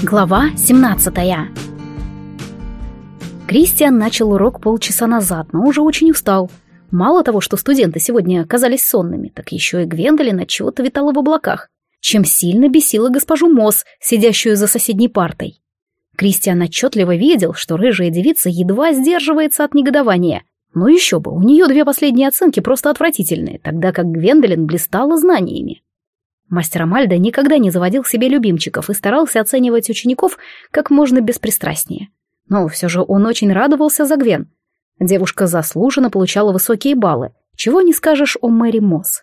Глава 17 Кристиан начал урок полчаса назад, но уже очень устал. Мало того, что студенты сегодня оказались сонными, так еще и Гвендолин отчего-то витала в облаках, чем сильно бесила госпожу Мосс, сидящую за соседней партой. Кристиан отчетливо видел, что рыжая девица едва сдерживается от негодования. Но еще бы, у нее две последние оценки просто отвратительные, тогда как Гвендолин блистала знаниями. Мастер Амальда никогда не заводил себе любимчиков и старался оценивать учеников как можно беспристрастнее. Но все же он очень радовался за Гвен. Девушка заслуженно получала высокие баллы, чего не скажешь о Мэри Мосс.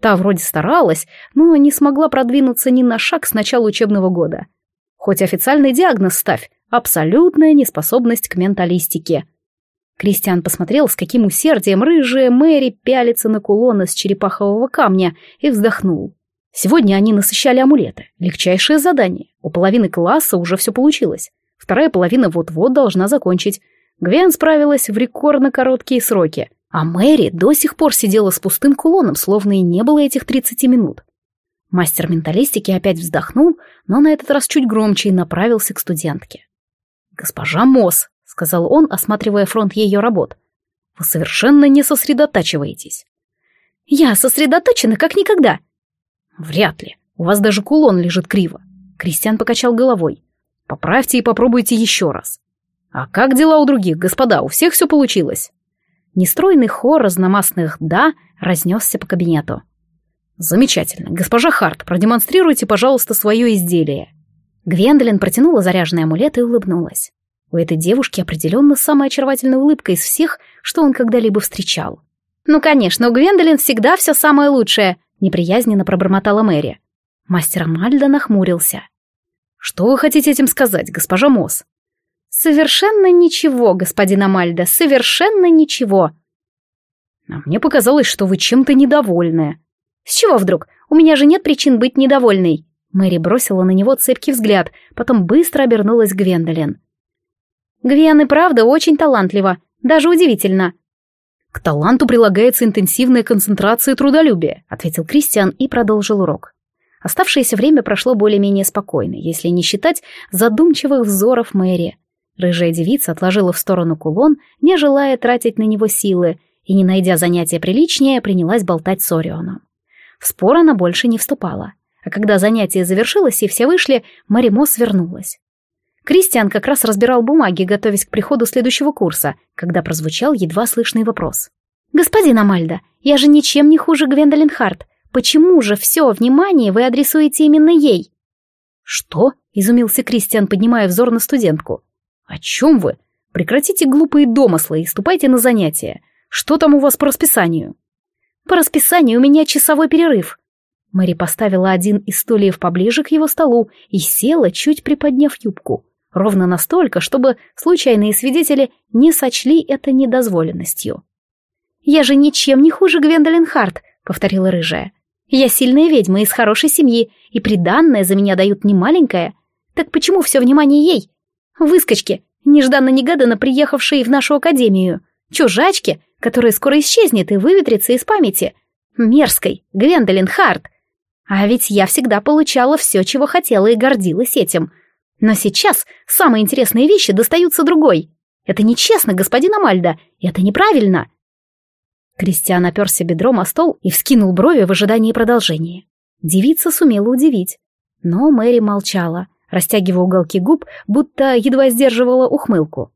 Та вроде старалась, но не смогла продвинуться ни на шаг с начала учебного года. Хоть официальный диагноз ставь — абсолютная неспособность к менталистике. Кристиан посмотрел, с каким усердием рыжая Мэри пялится на кулон из черепахового камня и вздохнул. Сегодня они насыщали амулеты. Легчайшее задание. У половины класса уже все получилось. Вторая половина вот-вот должна закончить. Гвен справилась в рекордно короткие сроки. А Мэри до сих пор сидела с пустым кулоном, словно и не было этих 30 минут. Мастер менталистики опять вздохнул, но на этот раз чуть громче и направился к студентке. «Госпожа Мосс», — сказал он, осматривая фронт ее работ, — «вы совершенно не сосредотачиваетесь». «Я сосредоточена как никогда», Вряд ли. У вас даже кулон лежит криво. Кристиан покачал головой. Поправьте и попробуйте еще раз. А как дела у других, господа? У всех все получилось? Нестройный хор разномастных «да» разнесся по кабинету. «Замечательно. Госпожа Харт, продемонстрируйте, пожалуйста, свое изделие». Гвендолин протянула заряженный амулет и улыбнулась. У этой девушки определенно самая очаровательная улыбка из всех, что он когда-либо встречал. «Ну, конечно, у Гвендолин всегда все самое лучшее», неприязненно пробормотала Мэри. Мастер Амальда нахмурился. «Что вы хотите этим сказать, госпожа Мосс?» «Совершенно ничего, господин Амальда, совершенно ничего». «А мне показалось, что вы чем-то недовольны». «С чего вдруг? У меня же нет причин быть недовольной». Мэри бросила на него цепкий взгляд, потом быстро обернулась к Гвендолин. «Гвен и правда очень талантлива, даже удивительно. «К таланту прилагается интенсивная концентрация трудолюбия», ответил Кристиан и продолжил урок. Оставшееся время прошло более-менее спокойно, если не считать задумчивых взоров Мэри. Рыжая девица отложила в сторону кулон, не желая тратить на него силы, и, не найдя занятия приличнее, принялась болтать с Орионом. В спор она больше не вступала. А когда занятие завершилось и все вышли, Мэри Мосс вернулась. Кристиан как раз разбирал бумаги, готовясь к приходу следующего курса, когда прозвучал едва слышный вопрос. «Господин Амальда, я же ничем не хуже Гвендолин Харт. Почему же все внимание вы адресуете именно ей?» «Что?» — изумился Кристиан, поднимая взор на студентку. «О чем вы? Прекратите глупые домыслы и ступайте на занятия. Что там у вас по расписанию?» «По расписанию у меня часовой перерыв». Мэри поставила один из стульев поближе к его столу и села, чуть приподняв юбку. Ровно настолько, чтобы случайные свидетели не сочли это недозволенностью. «Я же ничем не хуже Гвендолин Харт», — повторила рыжая. «Я сильная ведьма из хорошей семьи, и приданное за меня дают немаленькое. Так почему все внимание ей? Выскочки, нежданно-негаданно приехавшие в нашу академию. Чужачки, которая скоро исчезнет и выветрится из памяти. Мерзкой, Гвендолин Харт. А ведь я всегда получала все, чего хотела и гордилась этим — но сейчас самые интересные вещи достаются другой. Это нечестно, господин Амальда, это неправильно. Кристиан оперся бедром о стол и вскинул брови в ожидании продолжения. Девица сумела удивить. Но Мэри молчала, растягивая уголки губ, будто едва сдерживала ухмылку.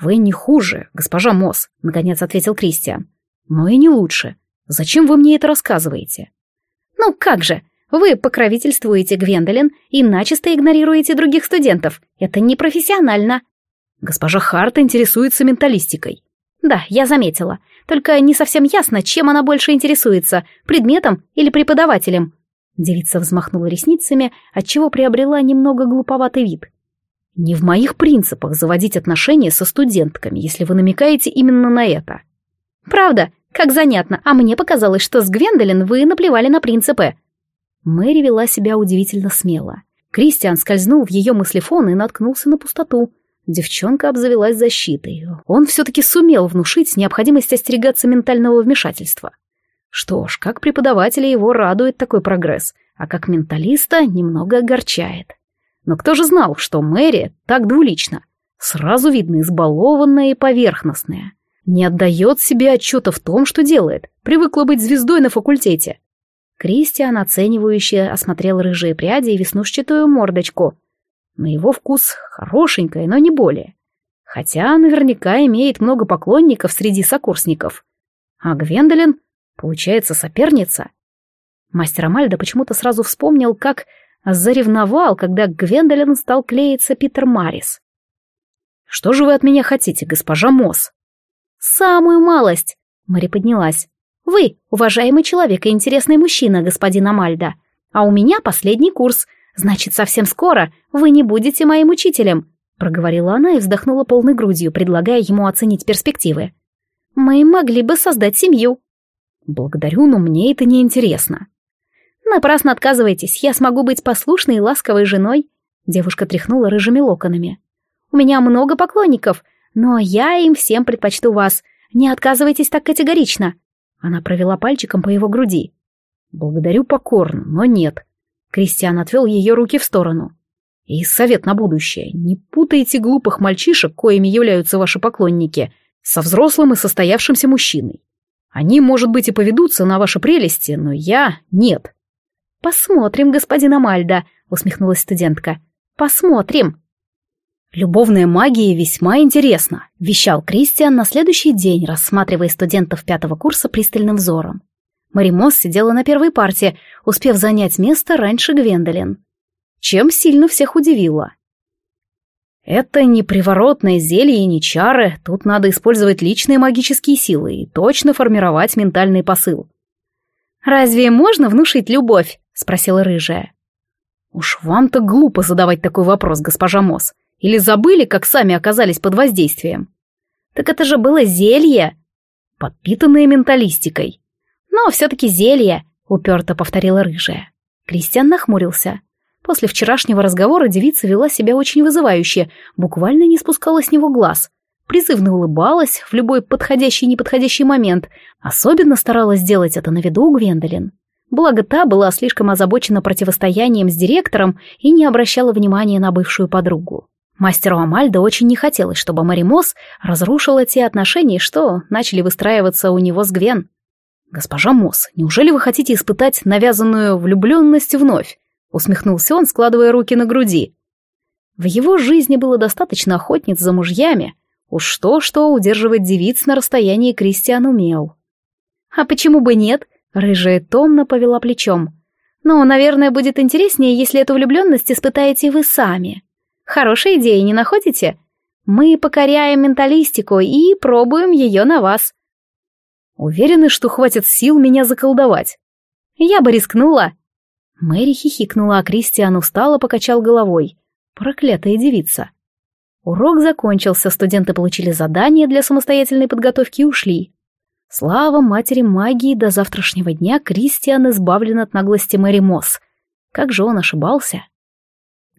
«Вы не хуже, госпожа Мосс», — наконец ответил Кристиан. «Но и не лучше. Зачем вы мне это рассказываете?» «Ну как же, вы покровительствуете Гвендолин и начисто игнорируете других студентов. Это непрофессионально. Госпожа Харт интересуется менталистикой. Да, я заметила. Только не совсем ясно, чем она больше интересуется, предметом или преподавателем. Девица взмахнула ресницами, отчего приобрела немного глуповатый вид. Не в моих принципах заводить отношения со студентками, если вы намекаете именно на это. Правда? Как занятно. А мне показалось, что с Гвендолин вы наплевали на принципы. Мэри вела себя удивительно смело. Кристиан скользнул в ее мыслефон и наткнулся на пустоту. Девчонка обзавелась защитой. Он все-таки сумел внушить необходимость остерегаться ментального вмешательства. Что ж, как преподавателя его радует такой прогресс, а как менталиста немного огорчает. Но кто же знал, что Мэри так двулична? Сразу видно избалованная и поверхностная. Не отдает себе отчета в том, что делает. Привыкла быть звездой на факультете. Кристиан оценивающе осмотрел рыжие пряди и веснушчатую мордочку. На его вкус хорошенькая, но не более. Хотя наверняка имеет много поклонников среди сокурсников. А Гвендолин, получается, соперница. Мастер Амальда почему-то сразу вспомнил, как заревновал, когда Гвендолин стал клеиться Питер Марис. «Что же вы от меня хотите, госпожа Мосс?» «Самую малость!» — Мари поднялась. «Вы, уважаемый человек и интересный мужчина, господин Амальда. А у меня последний курс. Значит, совсем скоро вы не будете моим учителем», — проговорила она и вздохнула полной грудью, предлагая ему оценить перспективы. «Мы могли бы создать семью». «Благодарю, но мне это не интересно. «Напрасно отказываетесь, я смогу быть послушной и ласковой женой», — девушка тряхнула рыжими локонами. «У меня много поклонников, но я им всем предпочту вас. Не отказывайтесь так категорично». Она провела пальчиком по его груди. «Благодарю покорно, но нет». Кристиан отвел ее руки в сторону. «И совет на будущее. Не путайте глупых мальчишек, коими являются ваши поклонники, со взрослым и состоявшимся мужчиной. Они, может быть, и поведутся на ваши прелести, но я — нет. «Посмотрим, господин Амальда», — усмехнулась студентка. «Посмотрим». «Любовная магия весьма интересна», — вещал Кристиан на следующий день, рассматривая студентов пятого курса пристальным взором. Мари Мосс сидела на первой парте, успев занять место раньше Гвендолин. Чем сильно всех удивило. Это не приворотное зелье и не чары, тут надо использовать личные магические силы и точно формировать ментальный посыл. «Разве можно внушить любовь?» — спросила рыжая. «Уж вам-то глупо задавать такой вопрос, госпожа Мосс. Или забыли, как сами оказались под воздействием?» «Так это же было зелье!» «Подпитанное менталистикой». «Но все-таки зелье», — уперто повторила рыжая. Кристиан нахмурился. После вчерашнего разговора девица вела себя очень вызывающе, буквально не спускала с него глаз. Призывно улыбалась в любой подходящий и неподходящий момент. Особенно старалась сделать это на виду у Гвендолин. Благо та была слишком озабочена противостоянием с директором и не обращала внимания на бывшую подругу. Мастеру Амальда очень не хотелось, чтобы Маримос разрушила те отношения, что начали выстраиваться у него с Гвен. «Госпожа Мосс, неужели вы хотите испытать навязанную влюбленность вновь?» усмехнулся он, складывая руки на груди. В его жизни было достаточно охотниц за мужьями. Уж что-что удерживать девиц на расстоянии Кристиан умел. «А почему бы нет?» Рыжая томно повела плечом. «Ну, наверное, будет интереснее, если эту влюбленность испытаете вы сами. Хорошая идея, не находите? Мы покоряем менталистику и пробуем ее на вас». «Уверены, что хватит сил меня заколдовать?» «Я бы рискнула». Мэри хихикнула, а Кристиан устало покачал головой. Проклятая девица. Урок закончился, студенты получили задание для самостоятельной подготовки и ушли. Слава матери магии до завтрашнего дня Кристиан избавлен от наглости Мэри Мосс. Как же он ошибался?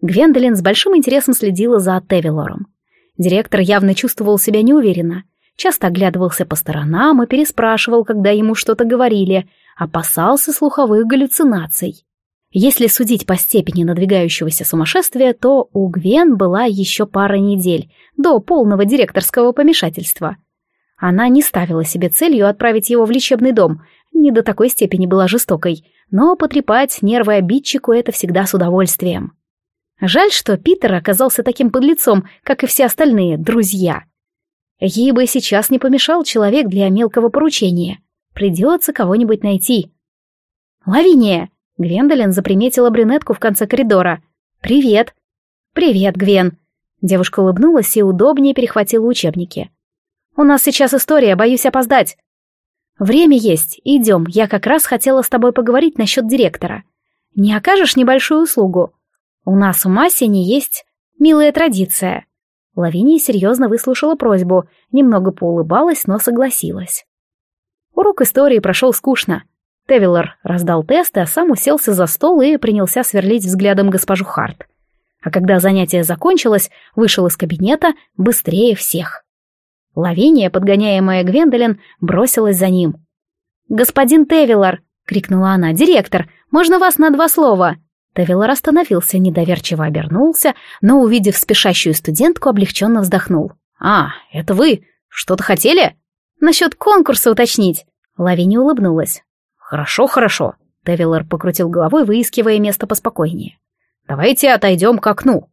Гвендолин с большим интересом следила за Тевилором. Директор явно чувствовал себя неуверенно, часто оглядывался по сторонам и переспрашивал, когда ему что-то говорили, опасался слуховых галлюцинаций. Если судить по степени надвигающегося сумасшествия, то у Гвен была еще пара недель до полного директорского помешательства — она не ставила себе целью отправить его в лечебный дом, не до такой степени была жестокой, но потрепать нервы обидчику это всегда с удовольствием. Жаль, что Питер оказался таким подлецом, как и все остальные друзья. Ей бы сейчас не помешал человек для мелкого поручения. Придется кого-нибудь найти. «Лавиния!» — Гвендолин заприметила брюнетку в конце коридора. «Привет!» «Привет, Гвен!» Девушка улыбнулась и удобнее перехватила учебники. У нас сейчас история, боюсь опоздать. Время есть, идем, я как раз хотела с тобой поговорить насчет директора. Не окажешь небольшую услугу? У нас в Массине есть милая традиция. Лавиния серьезно выслушала просьбу, немного поулыбалась, но согласилась. Урок истории прошел скучно. Тевилор раздал тесты, а сам уселся за стол и принялся сверлить взглядом госпожу Харт. А когда занятие закончилось, вышел из кабинета быстрее всех. Лавиния, подгоняемая Гвендолин, бросилась за ним. «Господин Тевилор!» — крикнула она. «Директор, можно вас на два слова?» Тавилор остановился, недоверчиво обернулся, но, увидев спешащую студентку, облегченно вздохнул. «А, это вы? Что-то хотели?» «Насчет конкурса уточнить». Лавиния улыбнулась. «Хорошо, хорошо». Тавилор покрутил головой, выискивая место поспокойнее. «Давайте отойдем к окну».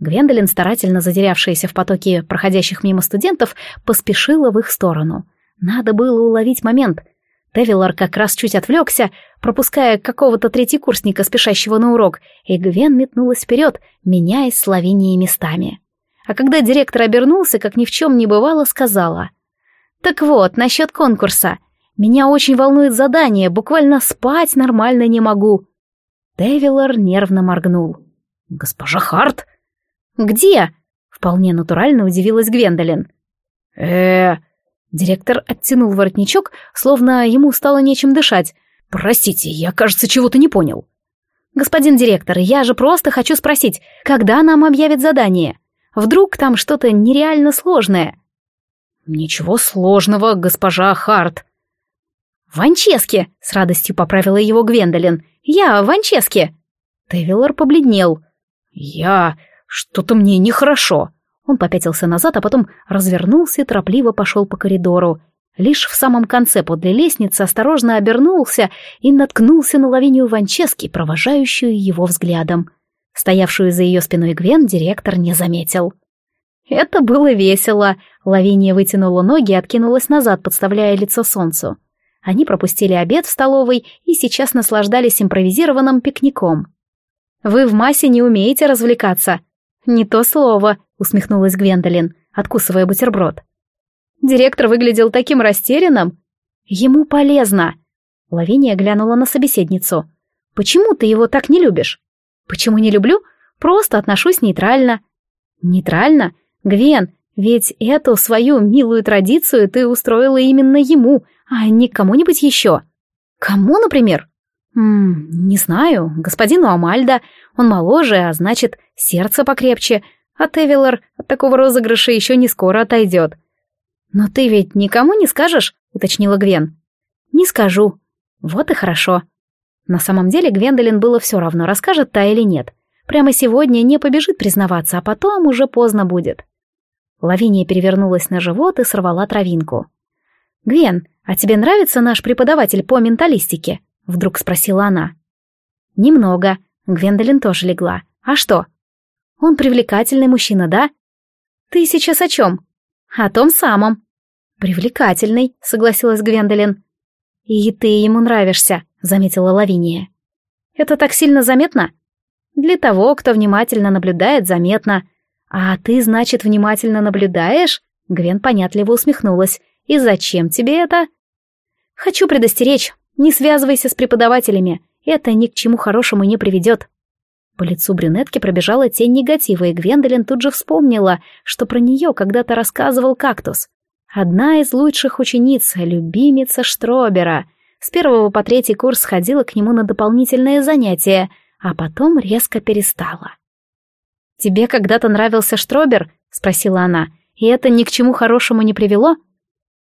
Гвендолин, старательно затерявшаяся в потоке проходящих мимо студентов, поспешила в их сторону. Надо было уловить момент. Тевилар как раз чуть отвлекся, пропуская какого-то третьекурсника, спешащего на урок, и Гвен метнулась вперед, меняясь с Лавинией местами. А когда директор обернулся, как ни в чем не бывало, сказала. «Так вот, насчет конкурса. Меня очень волнует задание, буквально спать нормально не могу». Тевилар нервно моргнул. «Госпожа Харт?» «Где?» — вполне натурально удивилась Гвендолин. э Директор оттянул воротничок, словно ему стало нечем дышать. «Простите, я, кажется, чего-то не понял». «Господин директор, я же просто хочу спросить, когда нам объявят задание? Вдруг там что-то нереально сложное?» «Ничего сложного, госпожа Харт». «Ванчески!» — с радостью поправила его Гвендолин. «Я Ванчески!» Тевилор побледнел. «Я... Что-то мне нехорошо. Он попятился назад, а потом развернулся и торопливо пошел по коридору. Лишь в самом конце подле лестницы осторожно обернулся и наткнулся на лавинию Ванчески, провожающую его взглядом. Стоявшую за ее спиной Гвен директор не заметил. Это было весело. Лавиния вытянула ноги и откинулась назад, подставляя лицо солнцу. Они пропустили обед в столовой и сейчас наслаждались импровизированным пикником. «Вы в массе не умеете развлекаться», «Не то слово», — усмехнулась Гвендолин, откусывая бутерброд. Директор выглядел таким растерянным. Ему полезно. Лавиния глянула на собеседницу. «Почему ты его так не любишь?» «Почему не люблю? Просто отношусь нейтрально». «Нейтрально? Гвен, ведь эту свою милую традицию ты устроила именно ему, а не кому-нибудь еще. Кому, например?» «Ммм, не знаю, господину Амальда. Он моложе, а значит, сердце покрепче, а Тевилор от такого розыгрыша еще не скоро отойдет». «Но ты ведь никому не скажешь?» — уточнила Гвен. «Не скажу». «Вот и хорошо». На самом деле Гвендолин было все равно, расскажет та или нет. Прямо сегодня не побежит признаваться, а потом уже поздно будет. Лавиния перевернулась на живот и сорвала травинку. «Гвен, а тебе нравится наш преподаватель по менталистике?» Вдруг спросила она. Немного. Гвендолин тоже легла. А что? Он привлекательный мужчина, да? Ты сейчас о чем? О том самом. Привлекательный, согласилась Гвендолин. И ты ему нравишься, заметила Лавиния. Это так сильно заметно? Для того, кто внимательно наблюдает, заметно. А ты, значит, внимательно наблюдаешь? Гвен понятливо усмехнулась. И зачем тебе это? Хочу предостеречь, не связывайся с преподавателями, это ни к чему хорошему не приведет. По лицу брюнетки пробежала тень негатива, и Гвендолин тут же вспомнила, что про нее когда-то рассказывал кактус. Одна из лучших учениц, любимица Штробера. С первого по третий курс ходила к нему на дополнительные занятия, а потом резко перестала. «Тебе когда-то нравился Штробер?» — спросила она. «И это ни к чему хорошему не привело?»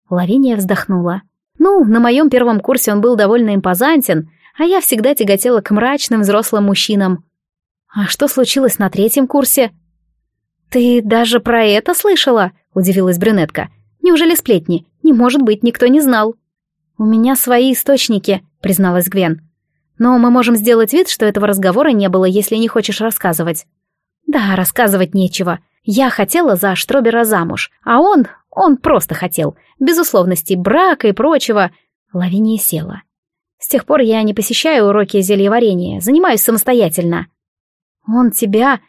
Лавиния вздохнула. Ну, на моем первом курсе он был довольно импозантен, а я всегда тяготела к мрачным взрослым мужчинам. А что случилось на третьем курсе? Ты даже про это слышала? Удивилась брюнетка. Неужели сплетни? Не может быть, никто не знал. У меня свои источники, призналась Гвен. Но мы можем сделать вид, что этого разговора не было, если не хочешь рассказывать. Да, рассказывать нечего. Я хотела за Штробера замуж, а он, он просто хотел, без условностей брака и прочего. Лавиния села. С тех пор я не посещаю уроки зельеварения, занимаюсь самостоятельно. Он тебя...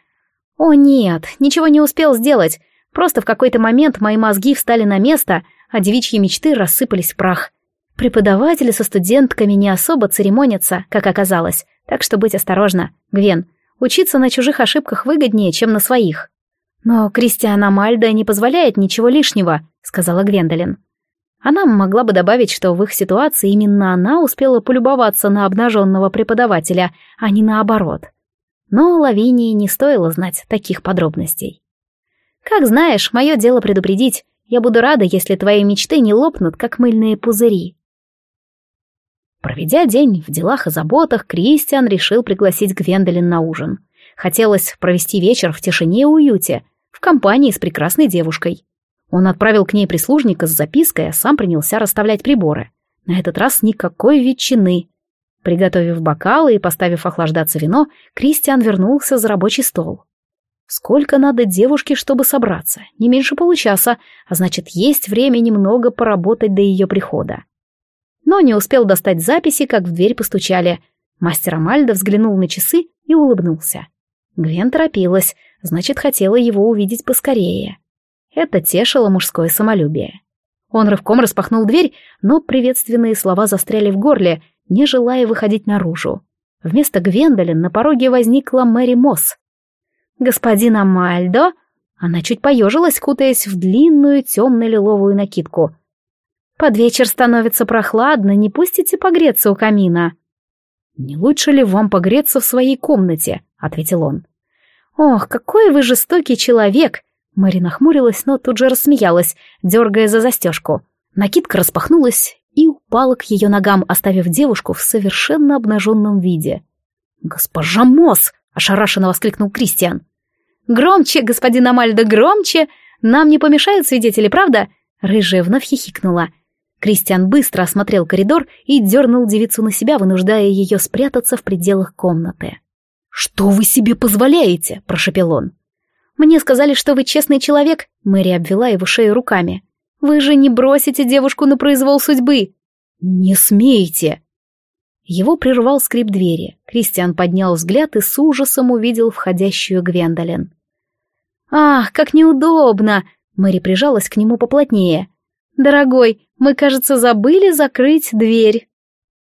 О нет, ничего не успел сделать. Просто в какой-то момент мои мозги встали на место, а девичьи мечты рассыпались в прах. Преподаватели со студентками не особо церемонятся, как оказалось, так что быть осторожна, Гвен. Учиться на чужих ошибках выгоднее, чем на своих. «Но Кристиана Мальда не позволяет ничего лишнего», — сказала Гвендолин. Она могла бы добавить, что в их ситуации именно она успела полюбоваться на обнаженного преподавателя, а не наоборот. Но Лавинии не стоило знать таких подробностей. «Как знаешь, мое дело предупредить. Я буду рада, если твои мечты не лопнут, как мыльные пузыри». Проведя день в делах и заботах, Кристиан решил пригласить Гвендолин на ужин. Хотелось провести вечер в тишине и уюте, в компании с прекрасной девушкой. Он отправил к ней прислужника с запиской, а сам принялся расставлять приборы. На этот раз никакой ветчины. Приготовив бокалы и поставив охлаждаться вино, Кристиан вернулся за рабочий стол. Сколько надо девушке, чтобы собраться? Не меньше получаса, а значит, есть время немного поработать до ее прихода. Но не успел достать записи, как в дверь постучали. Мастер Амальда взглянул на часы и улыбнулся. Гвен торопилась, значит, хотела его увидеть поскорее. Это тешило мужское самолюбие. Он рывком распахнул дверь, но приветственные слова застряли в горле, не желая выходить наружу. Вместо Гвендолин на пороге возникла Мэри Мосс. «Господин Амальдо?» Она чуть поежилась, кутаясь в длинную темно-лиловую накидку. «Под вечер становится прохладно, не пустите погреться у камина». «Не лучше ли вам погреться в своей комнате?» — ответил он. «Ох, какой вы жестокий человек!» Мэри нахмурилась, но тут же рассмеялась, дергая за застежку. Накидка распахнулась и упала к ее ногам, оставив девушку в совершенно обнаженном виде. «Госпожа Мосс!» — ошарашенно воскликнул Кристиан. «Громче, господин Амальдо, громче! Нам не помешают свидетели, правда?» Рыжая вновь хихикнула. Кристиан быстро осмотрел коридор и дернул девицу на себя, вынуждая ее спрятаться в пределах комнаты. «Что вы себе позволяете?» — прошепел он. «Мне сказали, что вы честный человек», — Мэри обвела его шею руками. «Вы же не бросите девушку на произвол судьбы!» «Не смейте!» Его прервал скрип двери. Кристиан поднял взгляд и с ужасом увидел входящую Гвендолин. «Ах, как неудобно!» Мэри прижалась к нему поплотнее. «Дорогой, мы, кажется, забыли закрыть дверь».